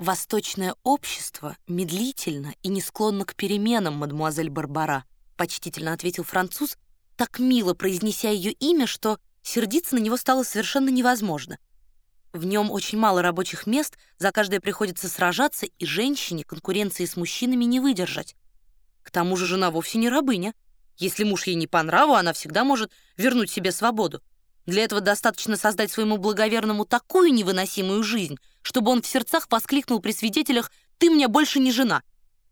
«Восточное общество медлительно и не склонно к переменам, мадемуазель Барбара», почтительно ответил француз, так мило произнеся ее имя, что сердиться на него стало совершенно невозможно. В нем очень мало рабочих мест, за каждое приходится сражаться, и женщине конкуренции с мужчинами не выдержать. К тому же жена вовсе не рабыня. Если муж ей не по нраву, она всегда может вернуть себе свободу. Для этого достаточно создать своему благоверному такую невыносимую жизнь, чтобы он в сердцах воскликнул при свидетелях «Ты мне больше не жена».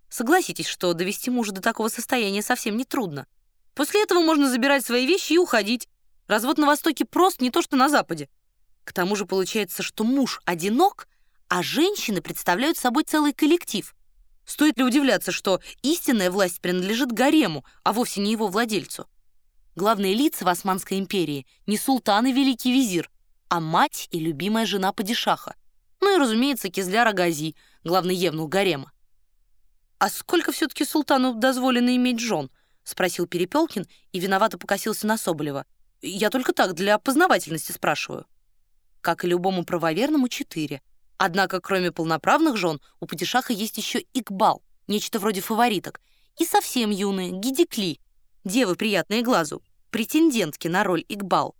Согласитесь, что довести мужа до такого состояния совсем не трудно. После этого можно забирать свои вещи и уходить. Развод на Востоке прост не то, что на Западе. К тому же получается, что муж одинок, а женщины представляют собой целый коллектив. Стоит ли удивляться, что истинная власть принадлежит гарему, а вовсе не его владельцу? Главные лица в Османской империи не султан и великий визир, а мать и любимая жена падишаха. Ну и, разумеется, Кизляр Агази, главный евнух гарема. «А сколько все-таки султану дозволено иметь жен?» — спросил Перепелкин и виновато покосился на Соболева. «Я только так, для познавательности спрашиваю». Как и любому правоверному, четыре. Однако, кроме полноправных жен, у Падишаха есть еще Икбал, нечто вроде фавориток, и совсем юные, Гидикли, девы, приятные глазу, претендентки на роль Икбал.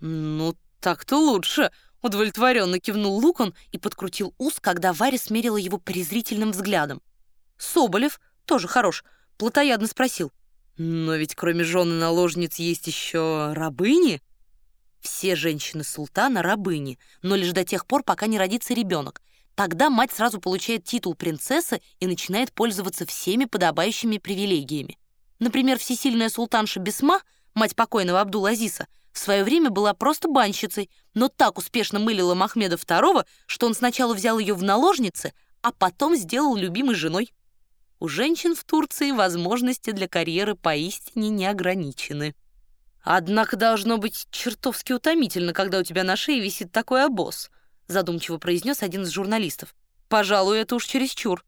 «Ну, так-то лучше», — удовлетворенно кивнул Лукон и подкрутил ус, когда Варя смерила его презрительным взглядом. Соболев, тоже хорош, плотоядно спросил. «Но ведь кроме жены наложниц есть еще рабыни?» Все женщины султана — рабыни, но лишь до тех пор, пока не родится ребенок. Тогда мать сразу получает титул принцессы и начинает пользоваться всеми подобающими привилегиями. Например, всесильная султанша Бесма, мать покойного Абдул-Азиса, в свое время была просто банщицей, но так успешно мылила Махмеда II, что он сначала взял ее в наложницы, а потом сделал любимой женой. У женщин в Турции возможности для карьеры поистине не ограничены. «Однако должно быть чертовски утомительно, когда у тебя на шее висит такой обоз», задумчиво произнес один из журналистов. «Пожалуй, это уж чересчур».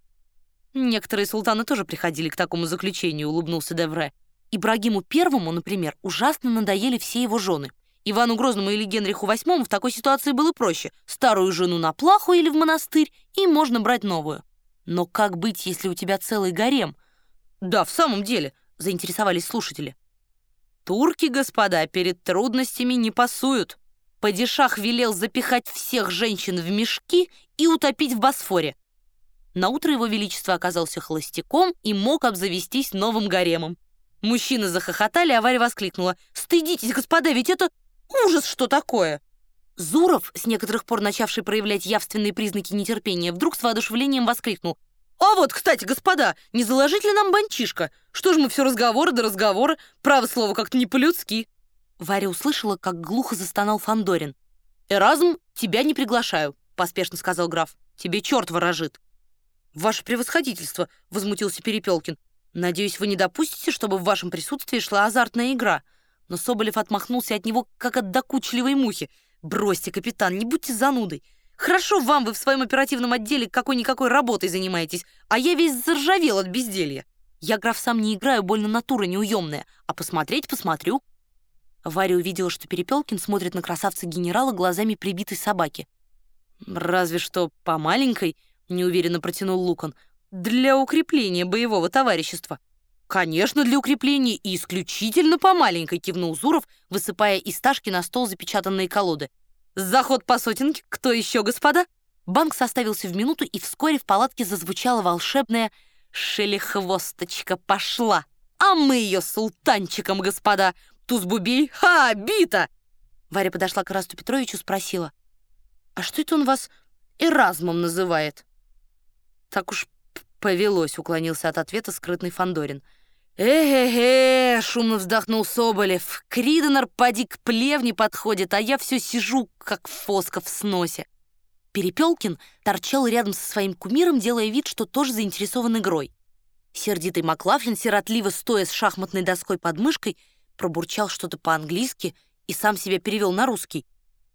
Некоторые султаны тоже приходили к такому заключению, улыбнулся Девре. Ибрагиму Первому, например, ужасно надоели все его жены. Ивану Грозному или Генриху VIII в такой ситуации было проще. Старую жену на плаху или в монастырь, и можно брать новую. Но как быть, если у тебя целый гарем? Да, в самом деле, заинтересовались слушатели. Турки, господа, перед трудностями не пасуют. Падишах велел запихать всех женщин в мешки и утопить в Босфоре. Наутро его величество оказался холостяком и мог обзавестись новым гаремом. Мужчины захохотали, а Варя воскликнула. «Стыдитесь, господа, ведь это ужас, что такое!» Зуров, с некоторых пор начавший проявлять явственные признаки нетерпения, вдруг с воодушевлением воскликнул. «А вот, кстати, господа, не заложить ли нам банчишка? Что ж мы все разговоры да разговоры, право слово как-то не по-людски». Варя услышала, как глухо застонал Фандорин. «Эразм, тебя не приглашаю», — поспешно сказал граф. «Тебе черт ворожит». «Ваше превосходительство», — возмутился Перепелкин. «Надеюсь, вы не допустите, чтобы в вашем присутствии шла азартная игра». Но Соболев отмахнулся от него, как от докучливой мухи. «Бросьте, капитан, не будьте занудой. Хорошо вам, вы в своем оперативном отделе какой-никакой работой занимаетесь, а я весь заржавел от безделья. Я, граф, сам не играю, больно натура неуемная, а посмотреть посмотрю». Варя увидела, что Перепелкин смотрит на красавца-генерала глазами прибитой собаки. «Разве что по маленькой», — неуверенно протянул Лукан, «для укрепления боевого товарищества». «Конечно, для укрепления и исключительно по маленькой», — кивнул Зуров, высыпая из ташки на стол запечатанные колоды. «Заход по сотенке. Кто еще, господа?» Банк составился в минуту, и вскоре в палатке зазвучала волшебная «Шелехвосточка пошла!» «А мы ее султанчиком, господа! Тузбубей, ха, бита!» Варя подошла к Расту Петровичу, спросила. «А что это он вас Эразмом называет?» «Так уж повелось», — уклонился от ответа скрытный Фандорин. «Э-э-э!» — шумно вздохнул Соболев. «Криденер поди к плевне подходит, а я все сижу, как фоска в сносе». Перепелкин торчал рядом со своим кумиром, делая вид, что тоже заинтересован игрой. Сердитый Маклафлин, сиротливо стоя с шахматной доской под мышкой, пробурчал что-то по-английски и сам себя перевел на русский.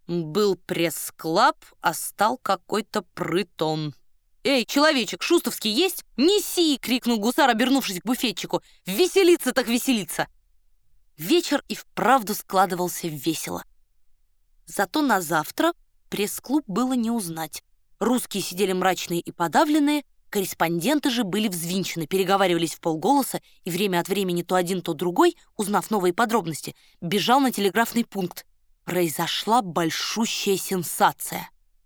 Был пресс-клаб, а стал какой-то притон. «Эй, человечек, Шустовский есть? Неси!» — крикнул гусар, обернувшись к буфетчику. «Веселиться так веселиться!» Вечер и вправду складывался весело. Зато на завтра пресс-клуб было не узнать. Русские сидели мрачные и подавленные, корреспонденты же были взвинчены, переговаривались в полголоса, и время от времени то один, то другой, узнав новые подробности, бежал на телеграфный пункт. Произошла большущая сенсация.